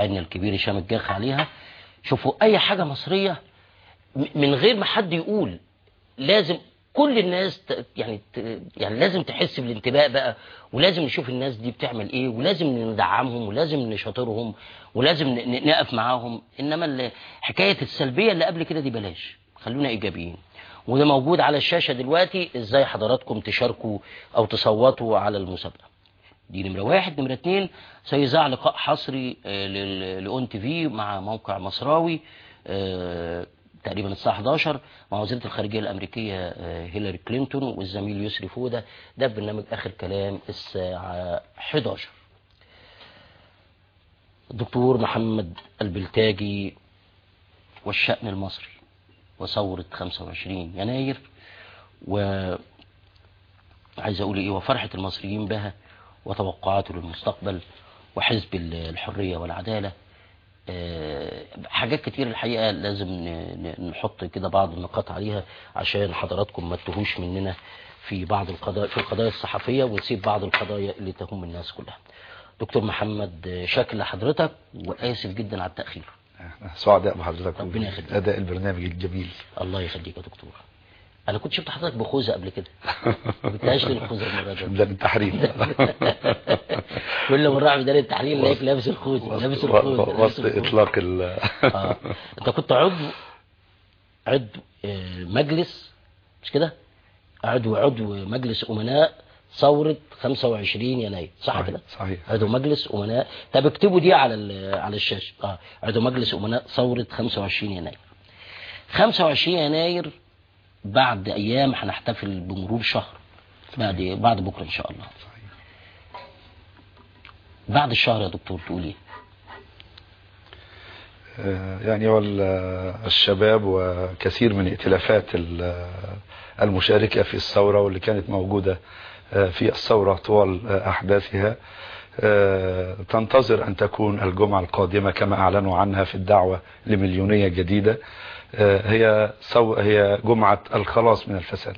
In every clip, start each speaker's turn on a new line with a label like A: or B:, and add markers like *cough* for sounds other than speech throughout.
A: أن الكبير هشام الجاخ عليها. شوفوا أي حاجة مصرية من غير ما حد يقول لازم كل الناس يعني يعني لازم تحس بالانتباه بقى ولازم نشوف الناس دي بتعمل إيه ولازم ندعمهم ولازم نشاطرهم ولازم نقف معاهم. إنما حكاية السلبية اللي قبل كده دي بلاش خلونا إيجابيين. وده موجود على الشاشة دلوقتي إزاي حضراتكم تشاركوا أو تصوتوا على المسابقة. دي نمرة واحد. نمرة اتنين سيذاع لقاء حصري آه، ل ON TV مع موقع مصراوي آه، تقريبا الساعة 11 مع وزيرة الخارجية الأمريكية آه، هيلاري كلينتون والزميل يسري فودة. ده في برنامج آخر كلام الساعة 11 الدكتور محمد البلتاجي والشأن المصري وثورة 25 يناير. و عايز أقول إيه وفرحة المصريين بها. وتوقعاته للمستقبل وحزب ال- الحرية والعدالة. آه، حاجات كتير الحقيقة لازم نحط كده بعض النقاط عليها عشان حضراتكم ما تتوهوش مننا في بعض القضايا في القضايا الصحفية ونسيب بعض القضايا اللي تهم الناس كلها. دكتور محمد شكل لحضرتك وآسف جدا على التأخير.
B: سعداء بحضرتك.
A: ربنا يخليك.
B: أداء البرنامج الجميل.
A: الله يخليك يا دكتور. أنا كنت شفت حضرتك بخوذة قبل كده. ما جبتهاش لي الخوذة المرة دي.
B: ده التحريم *laughs*
A: كل ما نروح ميدان التحرير نلاقيك لابس الخوذة لابس الخوذة
B: وسط. إطلاق ال
A: آه. أنت كنت عضو عضو آه، مجلس مش كده؟ عضو عضو مجلس أمناء ثورة 25 يناير صح كده؟
B: صحيح.
A: عضو مجلس أمناء. طب اكتبوا دي على على الشاشة. آه عضو مجلس أمناء ثورة 25 يناير. 25 يناير بعد أيام هنحتفل بمرور شهر. بعد بعد بكرة إن شاء الله. بعد الشهر يا دكتور تقول إيه؟
B: آه، يعني الشباب وكثير من ائتلافات ال- المشاركة في الثورة واللي كانت موجودة آه، في الثورة طوال آه، أحداثها تنتظر أن تكون الجمعة القادمة كما أعلنوا عنها في الدعوة لمليونية جديدة. هي سو هي جمعة الخلاص من الفساد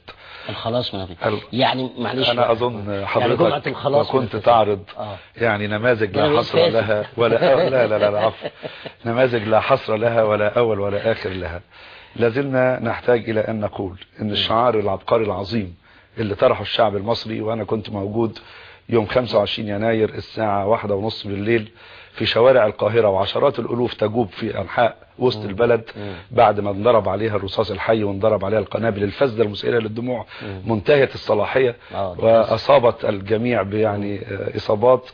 A: الخلاص من الفيلم.
B: ال-
A: يعني معلش
B: أنا. أظن
A: يعني جمعة
B: حضرتك
A: الخلاص من
B: وكنت
A: الفساد.
B: تعرض
A: آه.
B: يعني نماذج لا
A: بقيت
B: حصر. لها ولا لا لا لا, لا عفو نماذج لا حصر لها ولا أول ولا آخر لها لازلنا نحتاج إلى أن نقول أن الشعار العبقري العظيم اللي طرحه الشعب المصري وأنا كنت موجود يوم 25 يناير الساعة واحدة ونص بالليل في شوارع القاهرة وعشرات الألوف تجوب في أنحاء وسط البلد بعد ما انضرب عليها الرصاص الحي وانضرب عليها القنابل الفاسدة المسيلة للدموع منتهية الصلاحية
A: آه، ده
B: وأصابت الجميع بيعني آه، إصابات.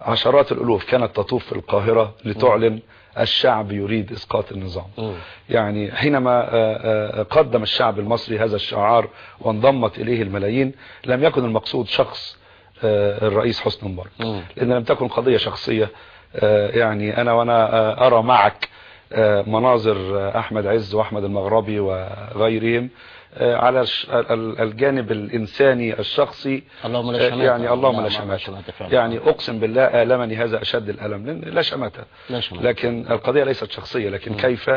B: عشرات الألوف كانت تطوف في القاهرة لتعلن الشعب يريد إسقاط النظام.
A: مم.
B: يعني حينما آه، قدم الشعب المصري هذا الشعار وانضمت إليه الملايين لم يكن المقصود شخص الرئيس حسني مبارك. لأن لم تكن قضية شخصية يعني أنا وأنا آه، أرى معك آه، مناظر آه، أحمد عز وأحمد المغربي وغيرهم آه، على الجانب الإنساني الشخصي
A: اللهم لا
B: آه،
A: شماتة.
B: يعني اللهم
A: لا،
B: لا
A: ما-
B: شماتة. يعني أقسم بالله آلمني هذا أشد الألم لأن لا شماتة. لكن القضية ليست شخصية لكن كيف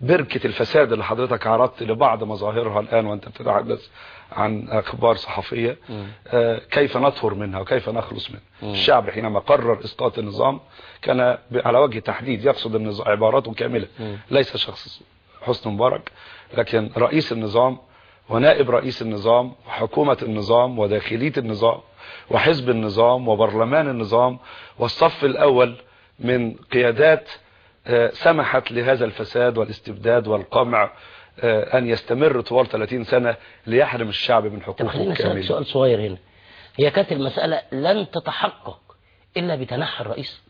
B: بركة الفساد اللي حضرتك عرضت لبعض مظاهرها الآن وأنت بتتحدث عن أخبار صحفية آه، كيف نطهر منها وكيف نخلص منها؟ الشعب حينما قرر إسقاط النظام كان على وجه تحديد يقصد النظام عباراته كاملة. ليس شخص حسن مبارك لكن رئيس النظام ونائب رئيس النظام وحكومة النظام وداخلية النظام وحزب النظام وبرلمان النظام والصف الأول من قيادات سمحت لهذا الفساد والاستبداد والقمع آه، أن يستمر طوال 30 سنة ليحرم الشعب من حقوقه
A: خلينا نسألك سؤال صغير هنا. هي كانت المسألة لن تتحقق إلا بتنحي الرئيس.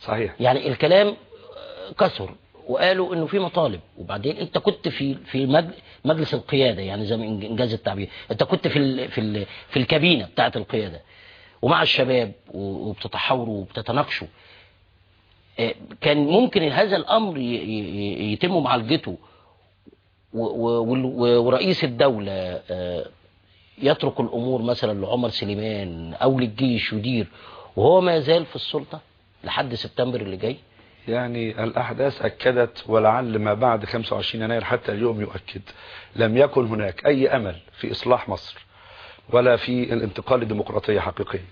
B: صحيح.
A: يعني الكلام آه، كثر وقالوا إنه في مطالب. وبعدين أنت كنت في في مج- مجلس القيادة يعني زي ما إنجاز التعبير. أنت كنت في ال في ال في الكابينة بتاعة القيادة. ومع الشباب وبتتحاوروا وبتتناقشوا. آه، كان ممكن هذا الأمر يتم معالجته ورئيس الدولة آه، يترك الأمور مثلا لعمر سليمان أو للجيش يدير. وهو ما يزال في السلطة لحد سبتمبر اللي جاي.
B: يعني الأحداث أكدت ولعل ما بعد 25 يناير حتى اليوم يؤكد لم يكن هناك أي أمل في إصلاح مصر ولا في الانتقال لديمقراطية حقيقية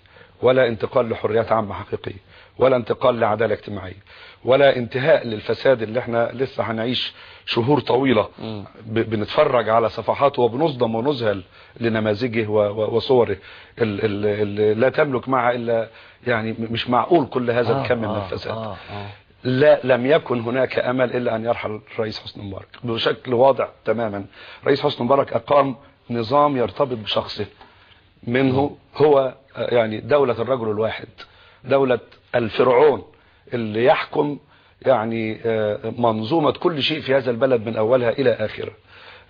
B: ولا انتقال لحريات عامة حقيقية. ولا انتقال لعدالة اجتماعية ولا انتهاء للفساد اللي إحنا لسه هنعيش شهور طويلة. بنتفرج على صفحاته وبنصدم ونذهل لنماذجه وصوره. اللي لا تملك معها إلا يعني مش معقول كل هذا
A: آه،
B: الكم من
A: آه،
B: الفساد.
A: آه، آه.
B: لا لم يكن هناك أمل إلا أن يرحل الرئيس حسني مبارك. بشكل واضح تماما رئيس حسني مبارك أقام نظام يرتبط بشخصه. منه هو آه، يعني دولة الرجل الواحد. دولة الفرعون اللي يحكم يعني آه، منظومة كل شيء في هذا البلد من أولها إلى آخرة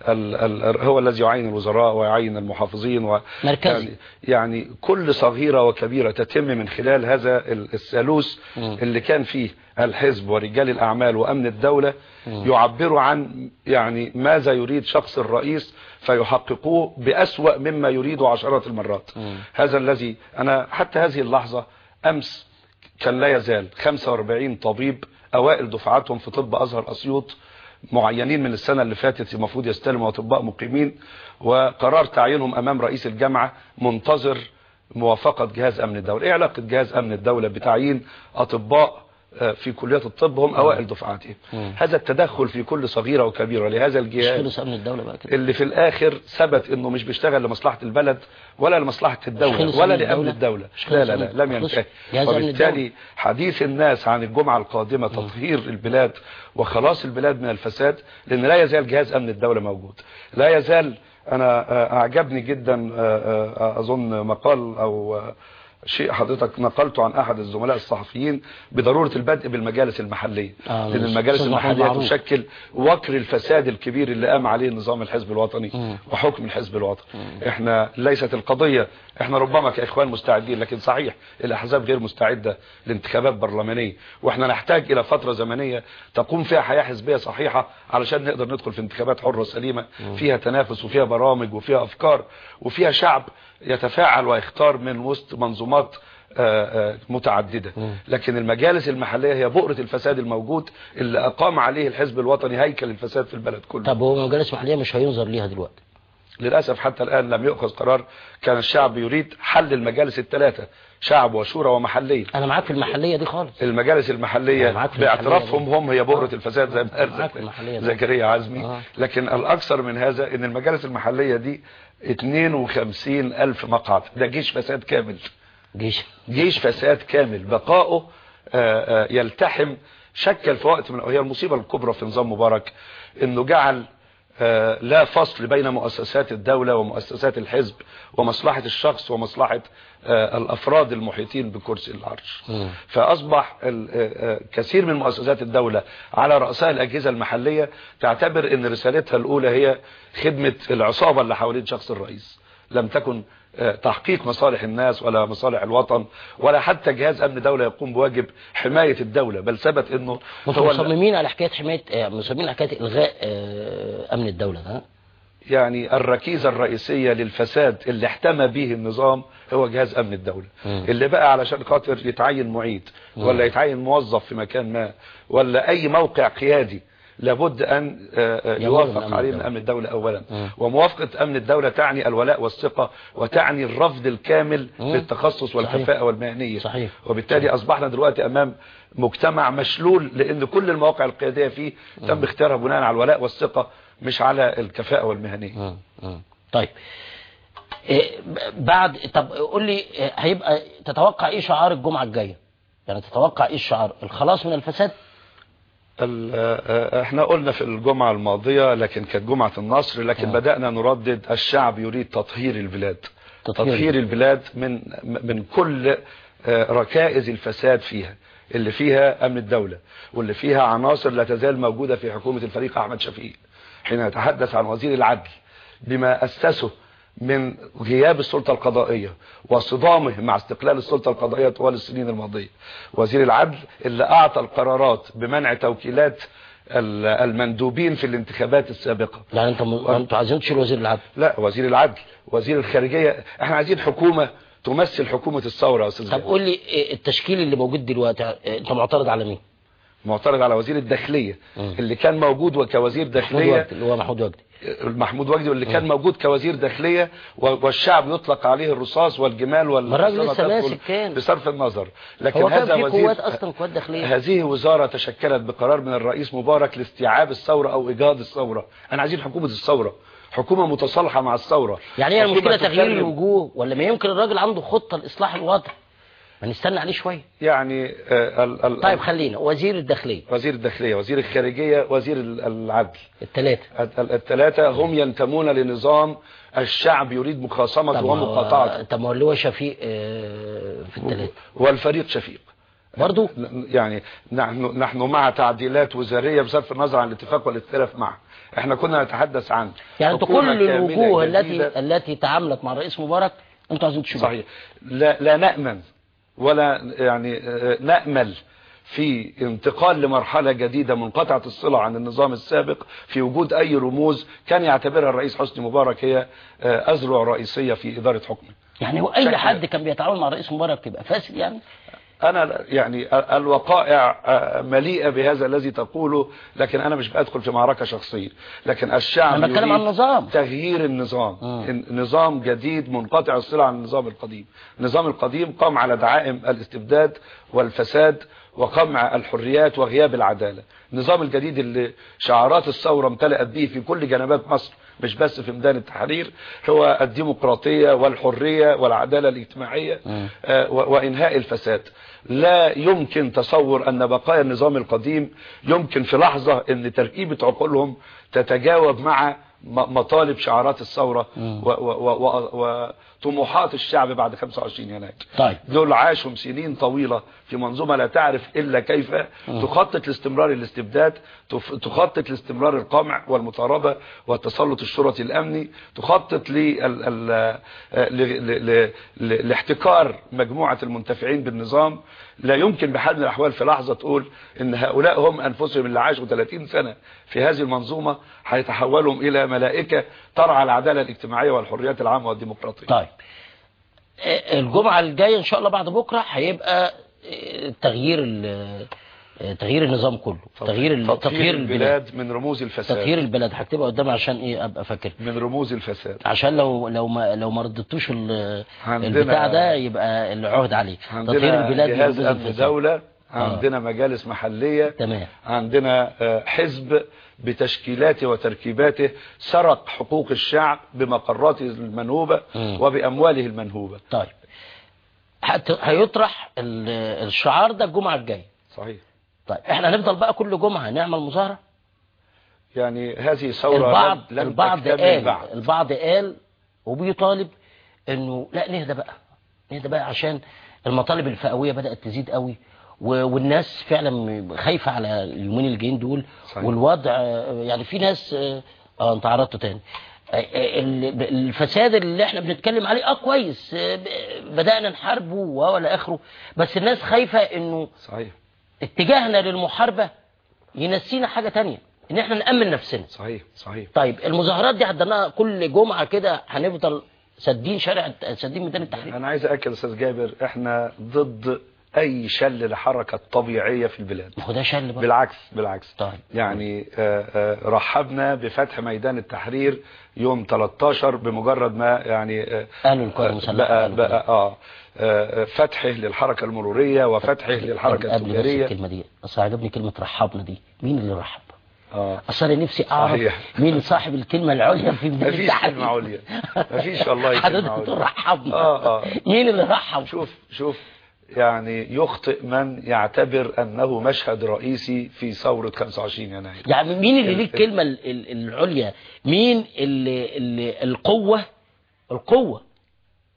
B: ال ال هو الذي يعين الوزراء ويعين المحافظين و
A: مركزي.
B: يعني, يعني كل صغيرة وكبيرة تتم من خلال هذا ال- الثالوث. اللي كان فيه الحزب ورجال الأعمال وأمن الدولة يعبروا عن يعني ماذا يريد شخص الرئيس فيحققوه بأسوأ مما يريد عشرات المرات. هذا الذي أنا حتى هذه اللحظة أمس كان لا يزال 45 طبيب أوائل دفعاتهم في طب أزهر أسيوط معينين من السنة اللي فاتت المفروض يستلموا أطباء مقيمين وقرار تعيينهم أمام رئيس الجامعة منتظر موافقة جهاز أمن الدولة. إيه علاقة جهاز أمن الدولة بتعيين أطباء آه، في كليات الطب هم أوائل دفعاتهم.
A: مم.
B: هذا التدخل في كل صغيرة وكبيرة. لهذا
A: مش
B: الجهاز
A: خلص امن الدولة بقى كده.
B: اللي في الآخر ثبت إنه مش بيشتغل لمصلحة البلد ولا لمصلحة الدولة ولا لأمن
A: الدولة؟
B: لا لا لا لم ينتهي. وبالتالي حديث الناس عن الجمعة القادمة تطهير البلاد وخلاص البلاد من الفساد لأن لا يزال جهاز أمن الدولة موجود. لا يزال أنا آه، أعجبني جدا آه، آه، أظن مقال آه، شيء حضرتك نقلته عن أحد الزملاء الصحفيين بضرورة البدء بالمجالس المحلية.
A: آه، مش-
B: المجالس المحلية. تشكل وكر الفساد الكبير اللي قام عليه نظام الحزب الوطني
A: مم.
B: وحكم الحزب الوطني. إحنا ليست القضية إحنا ربما كإخوان مستعدين لكن صحيح الأحزاب غير مستعدة لانتخابات برلمانية. وإحنا نحتاج إلى فترة زمنية تقوم فيها حياة حزبية صحيحة علشان نقدر ندخل في انتخابات حرة سليمة فيها تنافس وفيها برامج وفيها أفكار وفيها شعب يتفاعل ويختار من وسط منظومات آه، آه، متعددة. لكن المجالس المحلية هي بؤرة الفساد الموجود اللي أقام عليه الحزب الوطني هيكل الفساد في البلد كله.
A: طب هو مجالس محلية مش هينظر ليها دلوقتي؟
B: للأسف حتى الآن لم يؤخذ قرار كان الشعب يريد حل المجالس الثلاثة شعب وشورى ومحلية
A: أنا معاك في المحلية دي خالص
B: المجالس
A: أنا
B: المحلية
A: المحلية
B: باعترافهم. هم هي بؤرة
A: آه.
B: الفساد زي ما قال
A: أنا المحلية.
B: زكريا عزمي
A: آه.
B: لكن الأكثر من هذا إن المجالس المحلية دي 52 ألف مقعد ده جيش فساد كامل
A: جيش
B: جيش فساد كامل بقائه آه، آه، يلتحم شكل في وقت من هي المصيبة الكبرى في نظام مبارك إنه جعل لا فصل بين مؤسسات الدولة ومؤسسات الحزب ومصلحة الشخص ومصلحة آه، الأفراد المحيطين بكرسي العرش. فأصبح آه، آه، كثير من مؤسسات الدولة على رأسها الأجهزة المحلية تعتبر أن رسالتها الأولى هي خدمة العصابة اللي حوالين شخص الرئيس لم تكن آه، تحقيق مصالح الناس ولا مصالح الوطن ولا حتى جهاز أمن دولة يقوم بواجب حماية الدولة بل ثبت ال-
A: مصممين على حكاية حماية آه، مصممين على حكاية إلغاء آه، أمن الدولة ده
B: يعني الركيزة الرئيسية للفساد اللي احتمى به النظام هو جهاز أمن الدولة.
A: مم.
B: اللي بقى علشان خاطر يتعين معيد ولا يتعين موظف في مكان ما ولا أي موقع قيادي لابد أن آه، آه، يوافق عليه من. أمن الدولة أولا. وموافقة أمن الدولة تعني الولاء والثقة وتعني الرفض الكامل. للتخصص والكفاءة والمهنية.
A: صحيح.
B: وبالتالي أصبحنا دلوقتي أمام مجتمع مشلول لأن كل المواقع القيادية فيه تم اختيارها بناء على الولاء والثقة مش على الكفاءة والمهنية.
A: طيب. إيه، بعد طب قول لي إيه، هيبقى تتوقع إيه شعار الجمعة الجاية؟ يعني تتوقع إيه الشعار؟ الخلاص من الفساد؟
B: ال- إحنا قلنا في الجمعة الماضية لكن كانت جمعة النصر لكن
A: آه.
B: بدأنا نردد الشعب يريد تطهير البلاد
A: تطهير.
B: تطهير البلاد من من كل آه، ركائز الفساد فيها اللي فيها أمن الدولة واللي فيها عناصر لا تزال موجودة في حكومة الفريق أحمد شفيق حين يتحدث عن وزير العدل بما أسسه من غياب السلطة القضائية وصدامه مع استقلال السلطة القضائية طوال السنين الماضية. وزير العدل اللي أعطى القرارات بمنع توكيلات ال- المندوبين في الانتخابات السابقة.
A: يعني أنت م... أنتوا عايزين تشيلوا وزير العدل.
B: لا وزير العدل وزير الخارجية. إحنا عايزين حكومة تمثل حكومة الثورة يا أستاذ
A: طب. قول لي إيه التشكيل اللي موجود دلوقتي أنت معترض على مين؟
B: معترض على وزير الداخلية
A: مم.
B: اللي كان موجود وكوزير
A: وجدي اللي هو محمود وجدي.
B: محمود وجدي واللي كان موجود كوزير داخلية والشعب يطلق عليه الرصاص والجمال
A: ما الراجل
B: والسنة
A: لسه ماسك كان.
B: بصرف النظر. لكن هذا
A: في
B: وزير
A: قوات أصلا قوات داخلية.
B: هذه وزارة تشكلت بقرار من الرئيس مبارك لاستيعاب الثورة أو إيجاد الثورة. أنا عايزين حكومة الثورة. حكومة متصالحة مع الثورة.
A: يعني هي
B: حكومة
A: المشكلة تغيير الوجوه ولا ما يمكن الراجل عنده خطة لإصلاح الوضع؟ ما نستنى عليه شوية.
B: يعني آه، ال- ال-
A: طيب خلينا. وزير الداخلية.
B: وزير الداخلية وزير الخارجية وزير ال- العدل.
A: الثلاثه
B: ال- ال- الثلاثة هم ينتمون لنظام الشعب يريد مخاصمته ومقاطعته.
A: طب ما هو اللي هو شفيق آه، في الثلاثه
B: والفريق شفيق.
A: برضه
B: يعني نحن نحن مع تعديلات وزارية بصرف النظر عن الاتفاق والاختلاف معه. إحنا كنا نتحدث عن
A: يعني كل الوجوه. التي التي تعاملت مع الرئيس مبارك أنتوا عايزين تشوفوها.
B: صحيح. لا, لا نأمن. ولا يعني آه، نأمل في انتقال لمرحلة جديدة منقطعة الصلة عن النظام السابق في وجود أي رموز. كان يعتبرها الرئيس حسني مبارك هي آه، أذرع رئيسية في إدارة حكمه.
A: يعني هو
B: شكل-
A: حد كان بيتعامل مع الرئيس مبارك يبقى فاسد يعني؟
B: أنا يعني الوقائع آه، مليئة بهذا الذي تقوله لكن أنا مش بدخل في معركة شخصية لكن الشعب
A: بتكلم عن النظام.
B: تغيير النظام
A: مم.
B: نظام جديد منقطع الصلة عن النظام القديم النظام القديم قام على دعائم الاستبداد والفساد وقمع الحريات وغياب العدالة النظام الجديد اللي شعارات الثورة امتلأت به في كل جنبات مصر مش بس في ميدان التحرير هو الديمقراطية والحرية والعدالة الاجتماعية
A: مم.
B: آه، و- وإنهاء الفساد لا يمكن تصور أن بقايا النظام القديم يمكن في لحظة أن تركيبة عقولهم تتجاوب مع مطالب شعارات الثورة
A: مم.
B: و- و- و- وطموحات الشعب بعد 25 يناير
A: طيب.
B: دول عاشوا سنين طويلة في منظومة لا تعرف إلا كيف تخطط لاستمرار الاستبداد تخطط لاستمرار القمع والمطاردة والتسلط الشرطي الأمني تخطط لاحتكار مجموعة المنتفعين بالنظام. لا يمكن بحال من الأحوال في لحظة تقول إن هؤلاء هم أنفسهم اللي عاشوا 30 سنة في هذه المنظومة هيتحولهم إلى ملائكة ترعى العدالة الاجتماعية والحريات العامة والديمقراطية.
A: طيب. آه، الجمعة الجاية إن شاء الله بعد بكرة هيبقى آه، تغيير آه، تغيير النظام كله. تغيير
B: تطهير
A: البلاد.
B: البلاد من رموز الفساد.
A: تطهير البلد هكتبها قدامي عشان إيه أبقى فاكر.
B: من رموز الفساد.
A: عشان لو لو ما لو ما ردتوش البتاع ده يبقى العهد عليه. تطهير البلاد من رموز الفساد.
B: دولة عندنا مجالس محلية.
A: تمام.
B: عندنا آه، حزب بتشكيلاته وتركيباته سرق حقوق الشعب بمقراته المنهوبة
A: مم.
B: وبأمواله المنهوبة.
A: طيب. هيطرح ال- الشعار ده الجمعة الجاية.
B: صحيح.
A: طيب إحنا هنفضل بقى كل جمعة نعمل مظاهرة؟
B: يعني هذه ثورة
A: البعض
B: لم,
A: البعض قال
B: بعد
A: البعض قال وبيطالب إنه لا نهدى بقى. نهدى بقى عشان المطالب الفئوية بدأت تزيد قوي والناس فعلا خايفة على اليومين الجايين دول
B: صحيح.
A: والوضع يعني في ناس آه آه، انت عرضته تاني. آه، آه، ال- الفساد اللي إحنا بنتكلم عليه آه كويس بدأنا نحاربه ولا آخره بس الناس خايفة إنه
B: صحيح.
A: اتجاهنا للمحاربة ينسينا حاجة تانية إن إحنا نأمن نفسنا.
B: صحيح صحيح.
A: طيب المظاهرات دي عندنا كل جمعة كده هنفضل سادين شارع سادين ميدان التحرير.
B: أنا عايز أكد أستاذ جابر إحنا ضد أي شل لحركة طبيعية في البلاد.
A: ما هو ده شل بقى.
B: بالعكس بالعكس.
A: طيب.
B: يعني آه، آه، رحبنا بفتح ميدان التحرير يوم 13 بمجرد ما يعني آه،
A: قالوا القوات المسلحة
B: بقى, آه، فتحه للحركة المرورية وفتحه للحركة
A: قبل
B: التجارية.
A: الكلمة دي بس عجبني كلمة رحبنا دي. مين اللي رحب؟
B: آه.
A: أصل نفسي أعرف
B: صحيح.
A: مين صاحب الكلمة العليا في ميدان
B: مفيش
A: التحرير
B: كلمة عليا. مفيش والله
A: حضرتك
B: عليا.
A: تقول رحبنا.
B: آه، آه.
A: مين اللي رحب؟
B: شوف شوف. يعني يخطئ من يعتبر أنه مشهد رئيسي في ثورة 25 يناير.
A: يعني مين اللي ليه
B: ال-
A: الكلمة ال- ال- العليا؟ مين اللي, اللي القوة؟ القوة.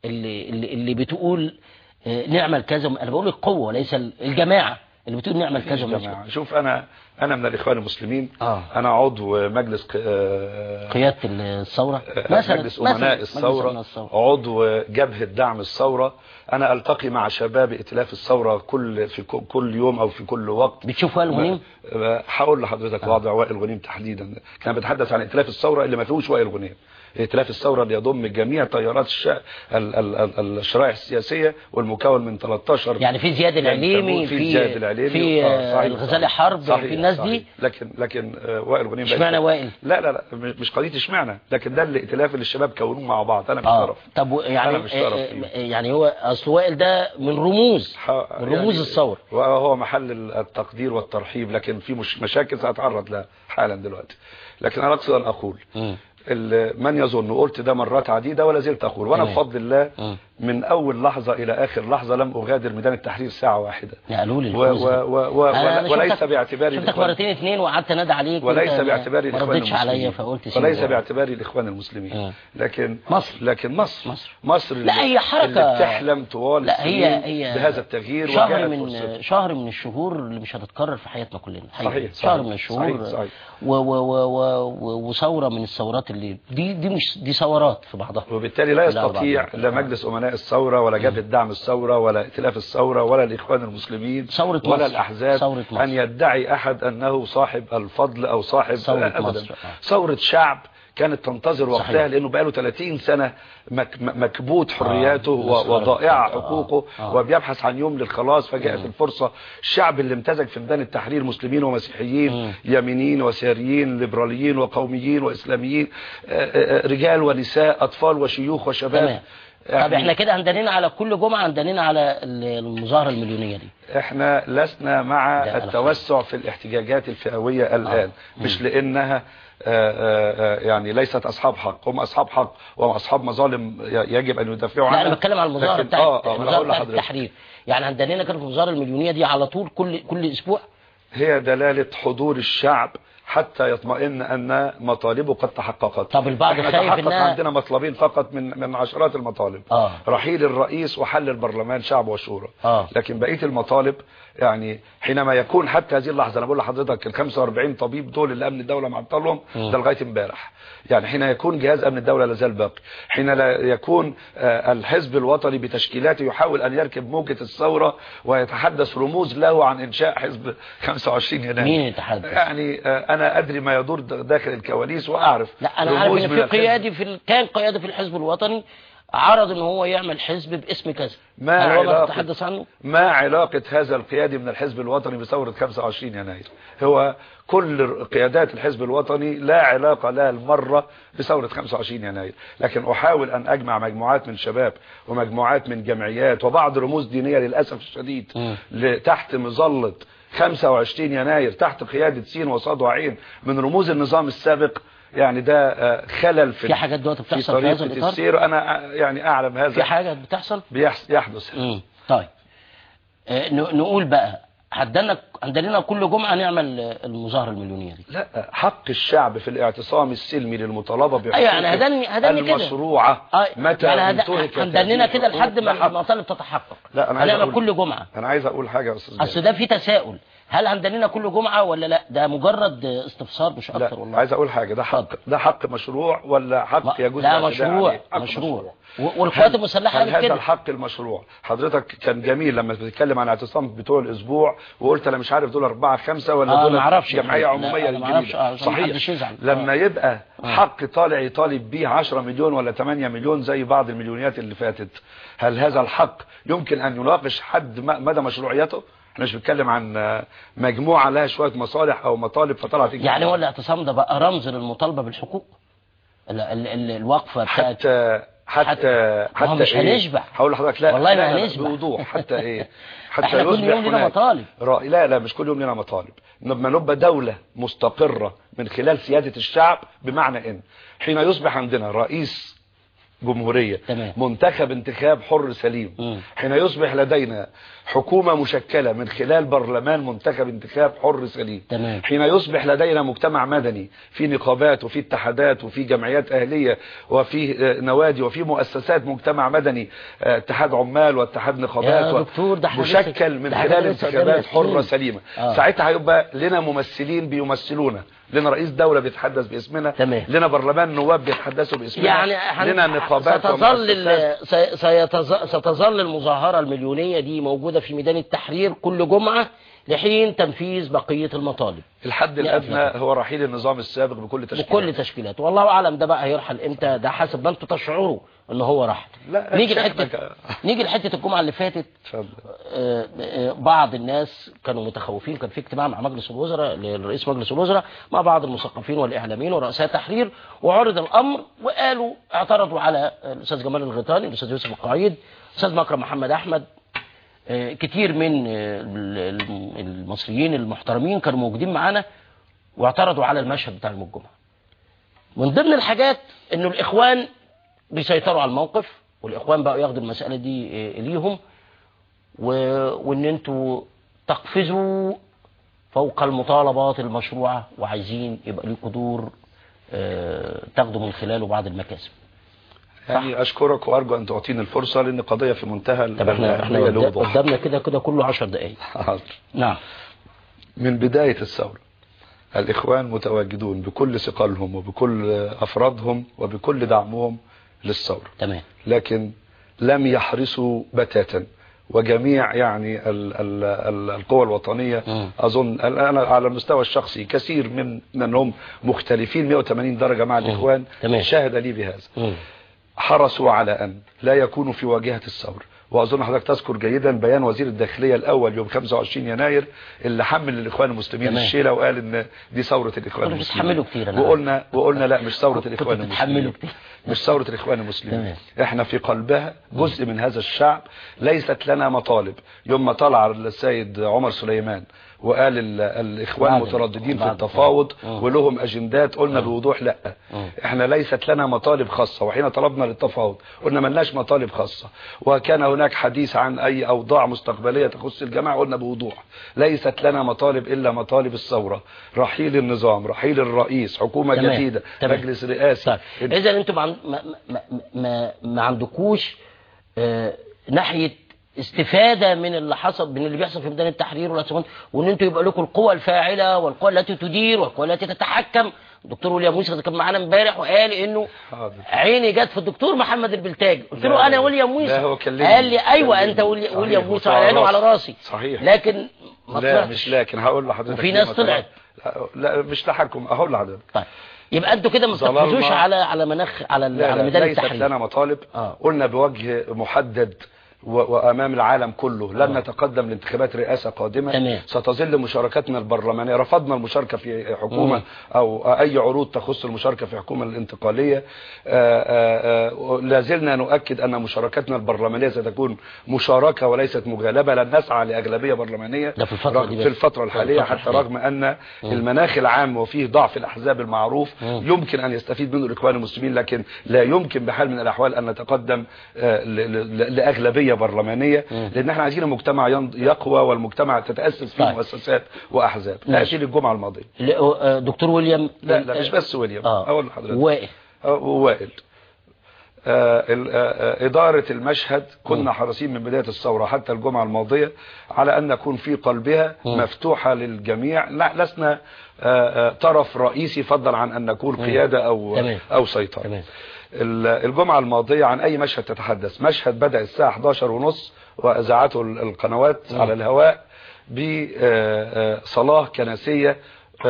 A: اللي اللي, اللي بتقول آه، نعمل كذا أنا بقول القوة وليس ال- الجماعة اللي بتقول نعمل كذا
B: شوف أنا أنا من الإخوان المسلمين.
A: آه.
B: أنا عضو مجلس ق- آه،
A: قيادة الثورة؟
B: مجلس أمناء
A: مجلس
B: الثورة
A: أمناء الثورة.
B: عضو جبهة دعم الثورة. أنا ألتقي مع شباب ائتلاف الثورة كل في كل يوم أو في كل وقت.
A: بتشوف وائل غنيم
B: هقول لحضرتك وضع وائل غنيم تحديدا. كان بتحدث عن ائتلاف الثورة اللي ما فيهوش وائل غنيم. ائتلاف الثورة اللي يضم جميع تيارات الش... ال... ال... ال... الشرائع السياسية والمكون من 13
A: يعني في زياد العليمي
B: في
A: في
B: زياد العليمي.
A: في
B: آه، صحيح،
A: الغزالي. حرب
B: صحيح،
A: في الناس
B: صحيح.
A: دي
B: لكن لكن آه، وائل غنيم
A: اشمعنى وائل؟
B: لا لا لا مش مش قضية اشمعنى لكن ده الائتلاف اللي الشباب كونوه مع بعض أنا مش طرف
A: طب و- يعني
B: أنا مش طرف
A: آه،. آه، يعني هو أصل وائل ده من رموز من رموز
B: يعني
A: الثورة
B: وهو محل التقدير والترحيب لكن في مش مشاكل سأتعرض لها حالا دلوقتي لكن أن أقول
A: مم.
B: ال- من يظن قلت ده مرات عديدة ولا زلت أقول وأنا. بفضل الله. من أول لحظة إلى آخر لحظة لم أغادر ميدان التحرير ساعة واحدة
A: قالوا لي
B: وليس باعتباري
A: شفتك مرتين اتنين وقعدت أنادي عليك
B: وليس باعتباري
A: عليا
B: المسلمين
A: فقلت
B: وليس. باعتباري الإخوان المسلمين. لكن
A: مصر.
B: لكن مصر
A: مصر.
B: مصر
A: لا، هي حركة-
B: اللي بتحلم طوال
A: لا هي هي
B: بهذا التغيير
A: شهر من. شهر من الشهور اللي مش هتتكرر في حياتنا كلنا.
B: صحيح،
A: شهر من الشهور
B: صحيح، صحيح.
A: و و و و و وثورة من الثورات اللي دي دي مش دي ثورات في بعضها
B: وبالتالي لا يستطيع لا مجلس أمناء الثورة ولا جبهة دعم الثورة ولا ائتلاف الثورة ولا الإخوان المسلمين
A: ثورة
B: ولا
A: مصر.
B: الأحزاب
A: ثورة مصر.
B: أن يدعي أحد أنه صاحب الفضل أو صاحب
A: ثورة
B: أبدا.
A: آه.
B: ثورة شعب كانت تنتظر وقتها
A: صحيح.
B: لأنه بقاله 30 سنة مكبوت حرياته
A: آه.
B: و- وضائع
A: آه.
B: حقوقه
A: آه.
B: وبيبحث عن يوم للخلاص فجاءت الفرصة الشعب اللي امتزج في ميدان التحرير مسلمين ومسيحيين
A: مم.
B: يمينيين وسيريين ليبراليين وقوميين وإسلاميين آه، آه، رجال ونساء أطفال وشيوخ وشباب
A: تمام طب إحنا كده هندنينا على كل جمعة هندنينا على المظاهرة المليونية دي.
B: إحنا لسنا مع التوسع في الاحتجاجات الفئوية الآن.
A: آه.
B: مش لأنها آه، آه، آه، يعني ليست أصحاب حق. هم أصحاب حق وهم أصحاب مظالم يجب أن يدافعوا عنها
A: لا أنا بتكلم على
B: المظاهرة
A: بتاعت
B: آه، المظاهرة
A: بتاعت. التحرير. يعني هندنينا كده في المظاهرة المليونية دي على طول كل كل أسبوع؟
B: هي دلالة حضور الشعب حتى يطمئن أن مطالبه قد تحققت
A: طب البعض خايف إنها-
B: عندنا مطلبين فقط من من عشرات المطالب
A: آه.
B: رحيل الرئيس وحل البرلمان شعب وشورى
A: آه.
B: لكن بقية المطالب يعني حينما يكون حتى هذه اللحظة أنا بقول لحضرتك ال 45 طبيب دول اللي أمن الدولة معطلهم. ده لغاية امبارح يعني حين يكون جهاز أمن الدولة لازال باقي حين لا يكون آه، الحزب الوطني بتشكيلاته يحاول أن يركب موجة الثورة ويتحدث رموز له عن إنشاء حزب 25 يناير
A: مين يتحدث؟
B: يعني أنا أدري ما يدور داخل الكواليس وأعرف
A: لا أنا عارف
B: إن
A: في. قيادي في كان قيادي في الحزب الوطني عرض إن هو يعمل حزب باسم كذا. ما
B: علاقة
A: تتحدث عنه؟
B: ما علاقة هذا القيادي من الحزب الوطني بثورة 25 يناير. هو كل قيادات الحزب الوطني لا علاقة لها المرة بثورة 25 يناير. لكن أحاول أن أجمع مجموعات من شباب ومجموعات من جمعيات وبعض رموز دينية للأسف الشديد تحت مظلة 25 يناير تحت قيادة سين وصاد وعين من رموز النظام السابق. يعني ده آه، خلل في
A: في حاجات دلوقتي بتحصل في هذا؟
B: السير أنا آه، يعني أعلم هذا.
A: في حاجة بتحصل؟
B: بيحس- يحدث.
A: امم طيب. آه، نقول بقى عندنا عندنا كل جمعة نعمل المظاهرة المليونية دي.
B: لا حق الشعب في الاعتصام السلمي للمطالبة بحقوقه
A: أيوة، يعني هدني- هدني كده.
B: المشروعة
A: آه
B: متى
A: هندننا
B: هذه
A: كده لحد ما. المطالب تتحقق.
B: لا أنا عايز
A: هنعمل
B: أقول-
A: كل جمعة.
B: أنا عايز أقول حاجة يا أستاذ
A: اصل. ده في تساؤل. هل هندننا كل جمعة ولا لا؟ ده مجرد استفسار مش أكتر
B: لا
A: والله.
B: عايز أقول حاجة. ده حق. ده حق مشروع ولا حق يجوز
A: لا مشروع. مشروع. والقوات
B: المسلحة
A: قالت
B: هذا
A: كده.
B: الحق المشروع؟ حضرتك كان جميل لما بتتكلم عن اعتصام بتوع الأسبوع وقلت أنا مش عارف دول أربعة خمسة ولا
A: آه،
B: دول
A: أنا ما أعرفش، آه، يزعل.
B: لما
A: آه.
B: يبقى
A: آه.
B: حق طالع يطالب بيه 10 مليون ولا 8 مليون زي بعض المليونيات اللي فاتت هل هذا الحق يمكن أن يناقش حد مدى مشروعيته؟ إحنا مش بنتكلم عن مجموعة لها شوية مصالح أو مطالب فطلعت
A: يعني هو الاعتصام ده بقى رمز للمطالبة بالحقوق؟ ال ال ال الوقفة بتاعت
B: حتى حتى حتى
A: مش
B: إيه؟
A: هنشبع.
B: هقول لحضرتك لا
A: والله ما هنشبع.
B: بوضوح حتى إيه *laughs* حتى
A: إحنا كل
B: يصبح
A: يوم لنا مطالب.
B: رأي لا لا مش كل يوم لنا مطالب لما نبقى دولة مستقرة من خلال سيادة الشعب بمعنى إن حين يصبح عندنا رئيس جمهورية
A: تمام.
B: منتخب انتخاب حر سليم
A: مم.
B: حين يصبح لدينا حكومة مشكلة من خلال برلمان منتخب انتخاب حر سليم
A: تمام.
B: حين يصبح لدينا مجتمع مدني في نقابات وفي اتحادات وفي جمعيات أهلية وفي آه، نوادي وفي مؤسسات مجتمع مدني آه، اتحاد عمال واتحاد نقابات و-
A: دكتور، ده
B: مشكل من خلال انتخابات حرة. سليمة
A: آه.
B: ساعتها هيبقى لنا ممثلين بيمثلونا لنا رئيس دولة بيتحدث باسمنا
A: تمام.
B: لنا برلمان نواب بيتحدثوا باسمنا
A: يعني
B: لنا نقابات
A: ستظل. ال- ستظل المظاهرة المليونية دي موجودة في ميدان التحرير كل جمعة لحين تنفيذ بقية المطالب
B: الحد
A: أفلح.
B: هو رحيل النظام السابق بكل تشكيل
A: بكل تشكيلاته والله أعلم ده بقى هيرحل إمتى ده حسب ما أنتوا تشعروا ان هو رحل
B: لا،
A: نيجي لحته نيجي لحته الجمعة اللي فاتت
B: اتفضل.
A: آه، آه، بعض الناس كانوا متخوفين كان في اجتماع مع مجلس الوزراء لرئيس مجلس الوزراء مع بعض المثقفين والإعلاميين ورؤساء التحرير وعرض الأمر وقالوا اعترضوا على الأستاذ جمال الغيطاني الأستاذ يوسف القعيد الأستاذ مكرم محمد أحمد آه، كتير من ال- ال- المصريين المحترمين كانوا موجودين معانا واعترضوا على المشهد بتاع يوم الجمعه من ضمن الحاجات إنه الإخوان بيسيطروا على الموقف والإخوان بقوا ياخدوا المسألة دي آه، ليهم. و... وإن أنتوا تقفزوا فوق المطالبات المشروعة وعايزين يبقى لكم دور آه، تاخدوا من خلاله بعض المكاسب.
B: يعني أشكرك وأرجو أن تعطيني الفرصة لأن قضيه في منتهى
A: طب إحنا
B: إحنا.
A: قدامنا كده كده كله 10 دقائق
B: حاضر.
A: نعم.
B: من بداية الثورة الإخوان متواجدون بكل ثقلهم وبكل افرادهم وبكل دعمهم للثوره
A: تمام.
B: لكن لم يحرصوا بتاتا. وجميع يعني ال ال ال القوى الوطنية
A: مم.
B: أظن أنا على المستوى الشخصي كثير من من هم مختلفين 180 درجة مع الإخوان.
A: تمام.
B: شاهد لي بهذا.
A: مم.
B: حرصوا على أن لا يكونوا في واجهة الثورة وأظن حضرتك تذكر جيدا بيان وزير الداخلية الأول يوم 25 يناير اللي حمل الإخوان المسلمين
A: تمام.
B: الشيلة وقال إن دي ثورة الإخوان
A: كنتوا
B: المسلمين
A: كتير
B: وقلنا وقلنا لا مش ثورة
A: بتتحملوا
B: المسلمين
A: كتير.
B: مش ثورة الإخوان المسلمين
A: تمام.
B: إحنا في قلبها جزء من هذا الشعب ليست لنا مطالب يوم ما طلع السيد عمر سليمان وقال ال- الإخوان
A: بعد-
B: مترددين في التفاوض
A: مم.
B: ولهم أجندات قلنا بوضوح
A: لأ.
B: إحنا ليست لنا مطالب خاصة وحين طلبنا للتفاوض قلنا ملناش مطالب خاصة. وكان هناك حديث عن أي أوضاع مستقبلية تخص الجماعة قلنا بوضوح. ليست لنا مطالب إلا مطالب الثورة. رحيل النظام رحيل الرئيس حكومة
A: تمام.
B: جديدة
A: تمام.
B: مجلس رئاسي.
A: طيب. اذا أنتوا ما, ما, ما, ما, ما عندكوش آه، ناحية استفادة من اللي حصل من اللي بيحصل في ميدان التحرير والاسمنت وإن أنتوا يبقى لكم القوى الفاعلة والقوى التي تدير والقوى التي تتحكم الدكتور ويليام موسى كان معانا امبارح وقال إنه
B: حاضر.
A: عيني جت في الدكتور محمد البلتاجي قلت له
B: أنا.
A: ويليام
B: كلمني.
A: قال لي أيوه
B: كلمني.
A: أنت ولي-
B: صحيح،
A: ويليام موسى على عيني وعلى
B: راسي. صحيح.
A: لكن ما
B: لا
A: طلعتش.
B: مش لكن هقول لحضرتك
A: وفي ناس طلعت.
B: لا, لا مش تحكم هقول لحضرتك
A: طيب يبقى أنتوا كده ما
B: ظللنا.
A: بتركزوش على على مناخ على
B: لا
A: على
B: لا
A: ميدان
B: ليست
A: التحرير
B: لنا مطالب
A: آه.
B: قلنا بوجه محدد و- وأمام العالم كله لن نتقدم لانتخابات رئاسة قادمة
A: تمام.
B: ستظل مشاركتنا البرلمانية رفضنا المشاركة في حكومة
A: مم.
B: أو أي عروض تخص المشاركة في حكومة الانتقالية آه، آه، آه، لا زلنا نؤكد أن مشاركتنا البرلمانية ستكون مشاركة وليست مغالبة لن نسعى لأغلبية برلمانية
A: ده في الفترة.
B: في الفترة الحالية
A: الفترة
B: حتى
A: الحالية.
B: رغم أن المناخ العام وفيه ضعف الأحزاب المعروف
A: مم.
B: يمكن أن يستفيد منه الاخوان المسلمين لكن لا يمكن بحال من الأحوال أن نتقدم آه،
A: مم.
B: لأن إحنا عايزين المجتمع يقوى والمجتمع تتأسس فيه
A: طيب.
B: مؤسسات وأحزاب. الماضية.
A: ل- آه، دكتور ويليام
B: لا لا مش بس ويليام.
A: آه.
B: أقول لحضرتك.
A: وائل.
B: آه، آه، ال- آه، آه، إدارة المشهد. كنا حريصين من بداية الثورة حتى الجمعة الماضية على أن نكون في قلبها. مفتوحة للجميع. لا لسنا آه، آه، طرف رئيسي فضلا عن أن نكون
A: مم.
B: أو أو سيطرة. الجمعة الماضية عن أي مشهد تتحدث مشهد بدأ الساعة 11 ونص وأذاعته ال- القنوات
A: مم.
B: على الهواء بصلاة كنسية آه،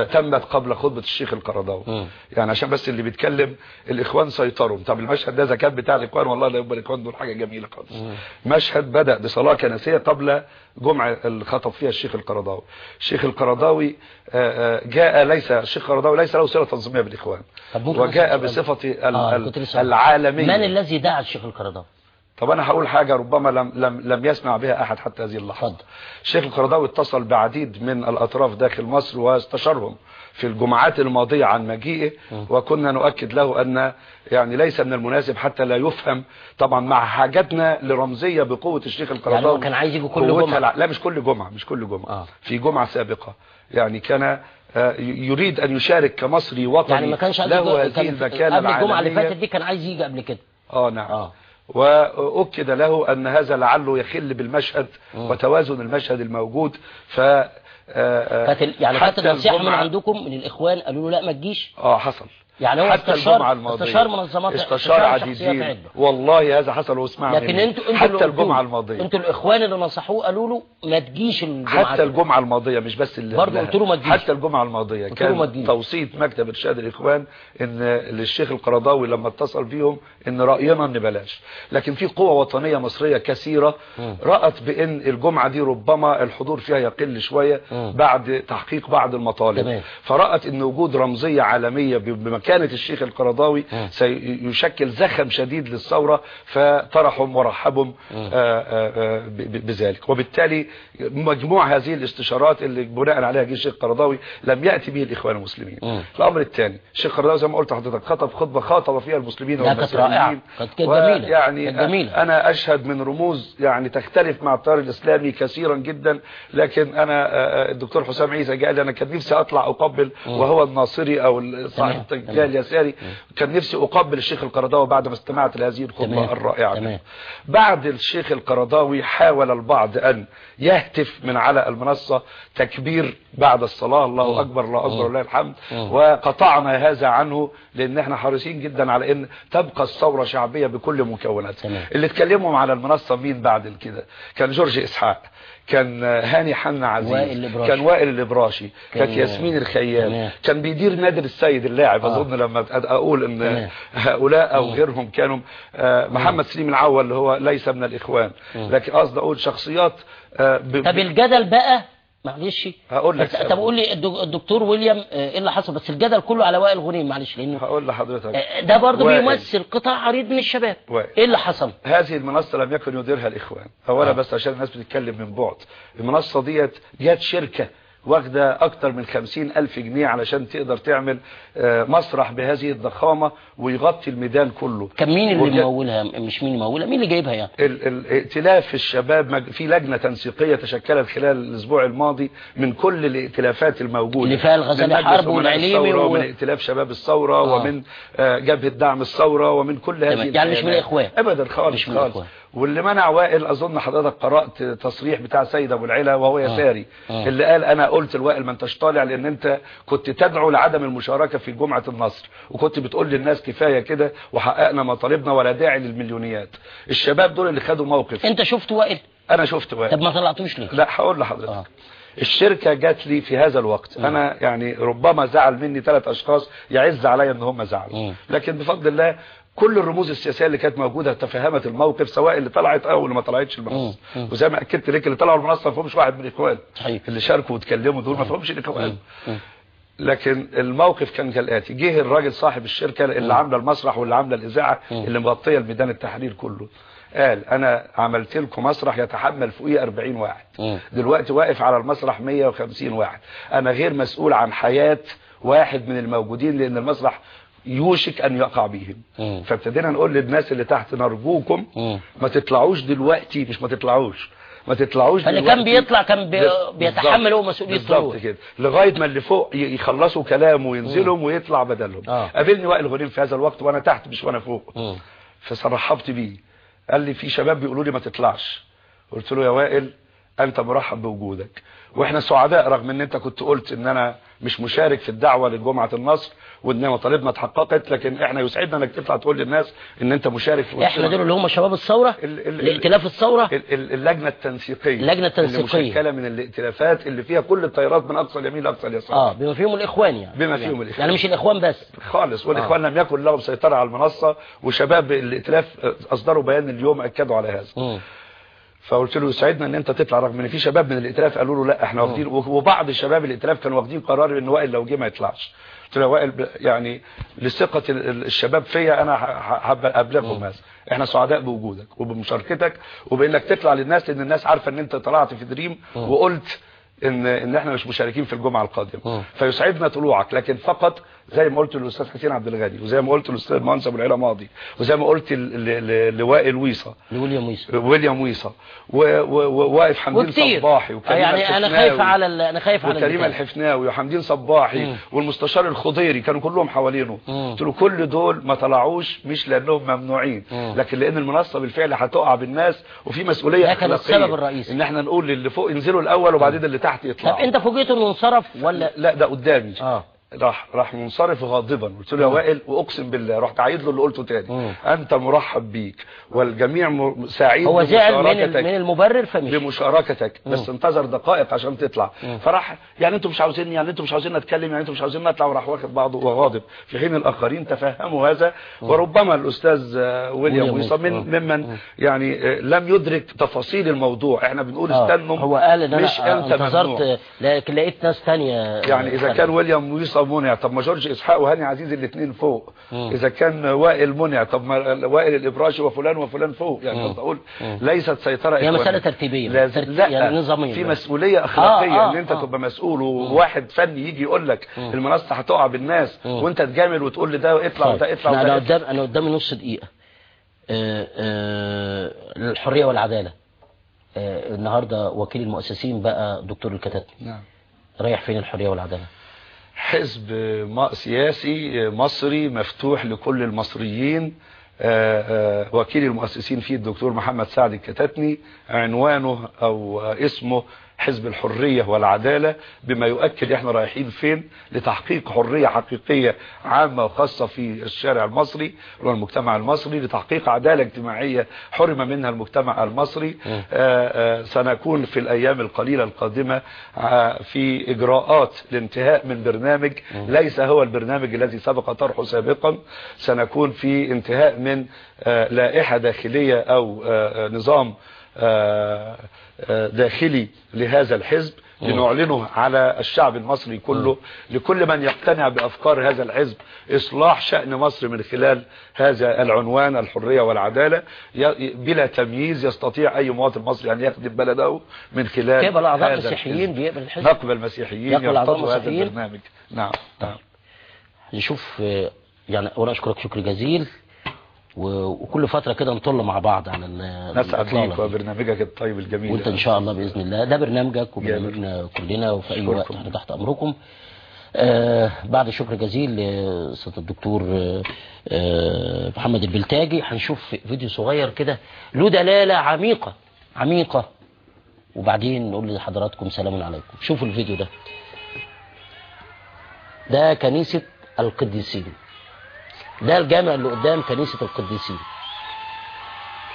B: تمت قبل خطبة الشيخ القرضاوي. يعني عشان بس اللي بيتكلم الإخوان سيطروا. طب المشهد ده إذا كان بتاع الإخوان والله لا يبقى الإخوان دول حاجة جميلة خالص. مشهد بدأ بصلاة كنسية قبل جمعة اللي خطب فيها الشيخ القرضاوي. الشيخ القرضاوي آه، آه، جاء ليس الشيخ القرضاوي ليس له صلة
A: تنظيمية بالإخوان.
B: وجاء ال-
A: آه،
B: ال-
A: كنت لسه هقول.
B: العالمية.
A: من الذي دعا الشيخ القرضاوي؟
B: طب أنا هقول حاجة ربما لم لم لم يسمع بها أحد حتى هذه اللحظة
A: اتفضل.
B: الشيخ القرضاوي اتصل بعديد من الأطراف داخل مصر واستشارهم في الجمعات الماضية عن مجيئه وكنا نؤكد له أن يعني ليس من المناسب حتى لا يفهم طبعا مع حاجتنا لرمزية بقوة الشيخ القرضاوي
A: يعني كان عايز يجي كل جمعة؟
B: لا مش كل جمعة مش كل جمعة
A: آه.
B: في جمعة سابقة يعني كان آه، يريد أن يشارك كمصري وطني
A: يعني ما كانش عايز
B: له هذه المكانه
A: قبل الجمعة اللي. فاتت دي كان عايز يجي قبل كده
B: آه نعم
A: آه
B: وأكد له أن هذا لعله يخل بالمشهد. وتوازن المشهد الموجود. ف آه، آه،
A: يعني
B: حتى
A: النصيحة من عندكم من الإخوان قالوا له لا ما تجيش.
B: آه حصل.
A: يعني هو
B: حتى
A: استشار-
B: الجمعة الماضية
A: استشار منظمات-
B: استشار عديدين. والله هذا حصل واسمع
A: لكن. أنتوا أنتوا
B: حتى الجمعة الماضية
A: أنتوا الإخوان اللي نصحوه قالوا له ما تجيش الجمعة
B: حتى. الجمعة الماضية مش بس اللي
A: برضه. قلت له ما تجيش.
B: حتى الجمعة الماضية كان. توصية مكتب إرشاد الإخوان إن للشيخ القرضاوي لما اتصل بيهم إن رأينا إن بلاش لكن في قوة وطنية مصرية كثيرة. رأت بإن الجمعة دي ربما الحضور فيها يقل شوية. بعد تحقيق بعض المطالب. فرأت إن وجود رمزية عالمية ب- بمكانة الشيخ القرضاوي
A: مم.
B: سيشكل زخم شديد للثورة فطرحهم ورحبهم. آه، آه، آه، بذلك وبالتالي مجموع هذه الاستشارات اللي بناء عليها جه الشيخ القرضاوي لم يأتي به الإخوان المسلمين. الأمر الثاني الشيخ القرضاوي زي ما قلت لحضرتك خطب خطبة خاطب فيها المسلمين
A: كانت كانت جميلة.
B: يعني
A: كانت جميلة.
B: أنا أشهد من رموز يعني تختلف مع التيار الإسلامي كثيرا جدا لكن أنا آه، آه، الدكتور حسام عيسى قال أنا كان نفسي أطلع أقبل وهو الناصري أو صاحب
A: تمام.
B: التجاه اليساري كان نفسي أقبل الشيخ القرضاوي بعد ما استمعت لهذه الخطبة
A: تمام.
B: الرائعة
A: تمام.
B: بعد الشيخ القرضاوي حاول البعض أن يهتف من على المنصة تكبير بعد الصلاة الله
A: مم.
B: أكبر الله أكبر
A: مم.
B: الله الحمد
A: مم.
B: وقطعنا هذا عنه لأن إحنا حريصين جدا على أن تبقى الثورة شعبية بكل مكوناتها. اللي اتكلموا على المنصة مين بعد كده كان جورج إسحاق كان هاني حنا عزيز
A: وائل.
B: كان وائل الإبراشي
A: كان-
B: كانت ياسمين الخيال
A: تمام.
B: كان بيدير نادر السيد اللاعب
A: آه.
B: أظن لما أن
A: تمام.
B: هؤلاء
A: مم.
B: غيرهم كانوا آه، محمد سليم العوال اللي هو ليس من الإخوان
A: مم.
B: لكن قصدي أقول شخصيات آه، ب-
A: طب الجدل بقى معلش.
B: هقول لك
A: طب قول لي الدك- الدكتور ويليام آه، إيه اللي حصل؟ بس الجدل كله على وائل غنيم معلش لأنه
B: هقول لحضرتك.
A: آه، ده برضه. بيمثل قطاع عريض من الشباب.
B: وائل.
A: إيه اللي حصل؟
B: هذه المنصة لم يكن يديرها الإخوان. أولا
A: آه.
B: بس عشان الناس بتتكلم من بعد. المنصة ديت جات شركة واخدة أكتر من خمسين ألف جنيه علشان تقدر تعمل آه، مسرح بهذه الضخامة ويغطي الميدان كله
A: كان مين اللي
B: وجا-
A: ممولها مش مين ممولها مين اللي جايبها يعني
B: ال- ال- ائتلاف الشباب مج- في لجنة تنسيقية تشكلت خلال الأسبوع الماضي من كل الائتلافات الموجودة
A: اللي فيها
B: مجلس
A: حرب والعليمي و-
B: ومن ائتلاف شباب الثورة
A: آه.
B: ومن آه، جبهة دعم الثورة ومن كل هذه.
A: يعني مش من
B: الكيانات.
A: الإخوان.
B: أبدا خالص
A: مش من
B: خالص. واللي منع وائل أظن حضرتك قرأت تصريح بتاع سيد أبو العلا وهو يساري
A: آه.
B: اللي قال أنا قلت لوائل ما أنتش طالع لأن أنت كنت تدعو لعدم المشاركة في جمعة النصر وكنت بتقول للناس كفاية كده وحققنا مطالبنا ولا داعي للمليونيات. الشباب دول اللي خدوا موقف.
A: أنت شفت وائل؟
B: أنا شفت
A: طب
B: وائل
A: ما طلعتوش ليه؟
B: لا هقول لحضرتك.
A: آه.
B: الشركة جات لي في هذا الوقت
A: مم.
B: أنا يعني ربما زعل مني ثلاث أشخاص يعز عليا إن هم زعلوا. لكن بفضل الله كل الرموز السياسية اللي كانت موجودة تفهمت الموقف سواء اللي طلعت أو اللي ما طلعتش.
A: مم.
B: وزي ما أكدت لك اللي طلعوا المنصه ما فيهمش واحد من الاخوان. اللي شاركوا واتكلموا دول ما فيهمش
A: الإخوان.
B: لكن الموقف كان كالآتي جه الراجل صاحب الشركة اللي عاملة المسرح واللي عاملة
A: الإذاعة.
B: اللي مغطية الميدان التحرير كله قال أنا عملت لكم مسرح يتحمل فوقيه 40 واحد
A: مم.
B: دلوقتي واقف على المسرح 150 واحد أنا غير مسؤول عن حياة واحد من الموجودين لأن المسرح يوشك أن يقع بهم. فابتدينا نقول للناس اللي تحت نرجوكم. ما تطلعوش دلوقتي مش ما تطلعوش ما تطلعوش دلوقتي
A: كان بيطلع كان بي... بيتحمل هو مسؤولية
B: بالظبط. كده لغاية ما اللي فوق يخلصوا كلام وينزلوا ويطلع بدلهم
A: آه.
B: قابلني وائل غنيم في هذا الوقت وأنا تحت مش وأنا فوق. فصرحبت بيه قال لي في شباب بيقولوا لي ما تطلعش. قلت له يا وائل أنت مرحب بوجودك. وإحنا سعداء رغم إن أنت كنت قلت إن أنا مش مشارك في الدعوة لجمعة النصر وان مطالبنا اتحققت لكن إحنا يسعدنا انك تطلع تقول للناس ان انت مشارك في
A: إحنا دول اللي هم شباب الثورة
B: ال- ال-
A: الائتلاف الثورة.
B: ال- ال- اللجنة التنسيقية.
A: اللجنة التنسيقية.
B: اللي مشكلة من الائتلافات اللي فيها كل التيارات من أقصى اليمين لأقصى اليسار.
A: آه بما فيهم الإخوان يعني.
B: بما فيهم
A: يعني.
B: الإخوان.
A: يعني مش الإخوان بس.
B: خالص والإخوان لم يكن لهم سيطرة على المنصة وشباب الائتلاف أصدروا بيان اليوم أكدوا على هذا.
A: مم.
B: فقلت له يسعدنا إن أنت تطلع رغم إن في شباب من الائتلاف قالوا له لا إحنا واخدين وبعض الشباب الائتلاف كانوا واخدين قرار إن وائل لو جه ما يطلعش. قلت له وائل يعني لثقة ال- ال- الشباب فيا أنا حابب ابلغهم هذا. إحنا سعداء بوجودك وبمشاركتك وبإنك تطلع للناس لأن الناس عارفة إن أنت طلعت في دريم وقلت ان إن إحنا مش مشاركين في
A: الجمعة.
B: القادمة. فيسعدنا طلوعك لكن فقط زي ما قلت للأستاذ حسين عبد الغني وزي ما قلت للأستاذ مهندس ابو العلا ماضي وزي ما قلت لوائل ويصة
A: لويليام ويسر
B: ويليام ويصا و- و- وواقف حمدين صباحي
A: آه
B: وكريم
A: يعني
B: أنا
A: خايف على ال... أنا خايف على البتاع.
B: الحفناوي وحمدين صباحي
A: مم.
B: والمستشار الخضيري كانوا كلهم حوالينه. قلت له كل دول ما طلعوش مش لأنهم ممنوعين
A: مم.
B: لكن لأن المنصه بالفعل هتقع بالناس وفي مسؤولية
A: ده كان. السبب الرئيسي.
B: إن إحنا نقول للي فوق ينزلوا الأول وبعدين اللي تحت
A: طب
B: يطلعوا
A: أنت فوجئت إنه انصرف ولا
B: لا ده قدامي
A: آه
B: راح راح منصرف غاضبا. قلت له يا وائل وأقسم بالله رحت عايد له اللي قلته تاني.
A: مم.
B: أنت مرحب بيك والجميع م- سعيد
A: هو زعل من من المبرر فمشي.
B: بمشاركتك. بس انتظر دقائق عشان تطلع.
A: مم.
B: فراح يعني أنتم مش عاوزيني يعني أنتم مش عاوزين اتكلم يعني أنتم مش عاوزين اطلع وراح واخد بعضه وغاضب في حين الآخرين تفهموا هذا وربما الأستاذ آه، ويليام ويصا من. ممن يعني آه، لم يدرك تفاصيل الموضوع. إحنا بنقول
A: آه،
B: استنوا.
A: هو قال إن
B: مش
A: أنا
B: انت
A: انتظرت. لكن لقيت ناس تانية.
B: يعني
A: إذا.
B: كان ويليام ويصا منع طب ما جورج إسحاق وهاني عزيز الاثنين فوق
A: مم.
B: إذا كان وائل منع طب ما وائل الابراشي وفلان وفلان فوق يعني. قصدي
A: أقول.
B: ليست سيطرة
A: هي
B: إخوانية.
A: مسألة ترتيبية.
B: لازم
A: ترتيب-
B: لا
A: يعني نظامية
B: في. مسؤولية أخلاقية
A: آه، آه،
B: إن أنت
A: آه.
B: تبقى مسؤول وواحد فني يجي يقول لك. المنصة هتقع بالناس
A: مم.
B: وأنت تجامل وتقول لده اطلع
A: طيب.
B: وده اطلع وده أنا.
A: قدام أنا قدامي نص دقيقة آه، آه، الحرية والعدالة آه، النهاردة وكيل المؤسسين بقى دكتور الكتاتني
B: نعم
A: رايح فين الحرية والعدالة
B: حزب سياسي مصري مفتوح لكل المصريين. آه، آه، وكيل المؤسسين فيه الدكتور محمد سعد الكتاتني عنوانه أو اسمه حزب الحرية والعدالة بما يؤكد إحنا رايحين فين لتحقيق حرية حقيقية عامة وخاصة في الشارع المصري والمجتمع المصري لتحقيق عدالة اجتماعية حرم منها المجتمع المصري.
A: مم.
B: آه، آه، سنكون في الأيام القليلة القادمة آه، في إجراءات لانتهاء من برنامج ليس هو البرنامج الذي سبق طرحه سابقا. سنكون في انتهاء من لائحة داخلية أو نظام داخلي لهذا الحزب لنعلنه على الشعب المصري كله لكل من يقتنع بأفكار هذا الحزب. إصلاح شأن مصر من خلال هذا العنوان الحرية والعدالة بلا تمييز يستطيع أي مواطن مصري أن يخدم بلده من خلال
A: يقبل أعضاء
B: هذا
A: مسيحيين
B: الحزب.
A: بيقبل الحزب؟
B: نقبل مسيحيين
A: يقبل
B: هذا؟ البرنامج. نعم نعم.
A: نشوف آه، يعني أولا أشكرك شكر جزيل. وكل فترة كده نطل مع بعض على ال-
B: نسعد ليك. وبرنامجك الطيب الجميل
A: وانت إن شاء الله بإذن الله. ده برنامجك. وبرنامجنا كلنا وفي
B: أي.
A: وقت إحنا تحت أمركم. آه بعد شكر جزيل لسياده الدكتور آه آه محمد البلتاجي هنشوف فيديو صغير كده له دلالة عميقة عميقة. وبعدين نقول لحضراتكم سلام عليكم. شوفوا الفيديو ده. ده كنيسة القديسين. ده الجامع اللي قدام كنيسة القديسين.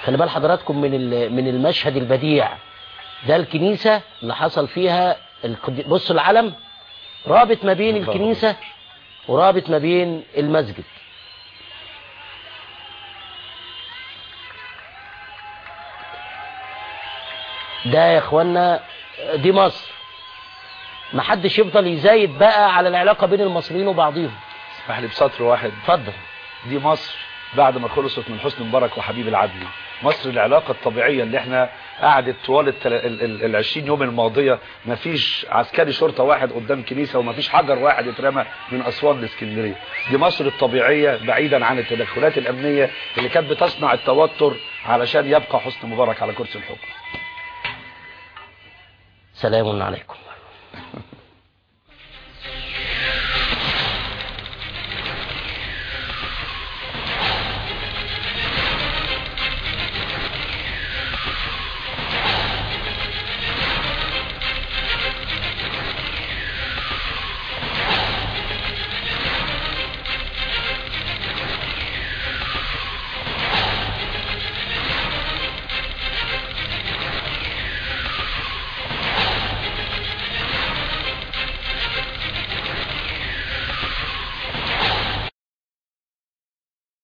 A: خلي بال حضراتكم من من المشهد البديع. ده الكنيسة اللي حصل فيها. بصوا العلم رابط ما بين الكنيسة ورابط ما بين المسجد. ده يا إخوانا دي مصر. محدش يفضل يزايد بقى على العلاقة بين المصريين وبعضهم
B: اسمح لي بسطر واحد.
A: اتفضل.
B: دي مصر بعد ما خلصت من حسني مبارك وحبيب العدلي مصر العلاقة الطبيعية اللي إحنا قعدت طوال التل... ال... ال... ال 20 يوم الماضية. مفيش عسكري شرطة واحد قدام كنيسة ومفيش حجر واحد اترمى من أسوان لإسكندرية. دي مصر الطبيعية بعيدا عن التدخلات الأمنية اللي كانت بتصنع التوتر علشان يبقى حسني مبارك على كرسي الحكم.
A: سلام عليكم.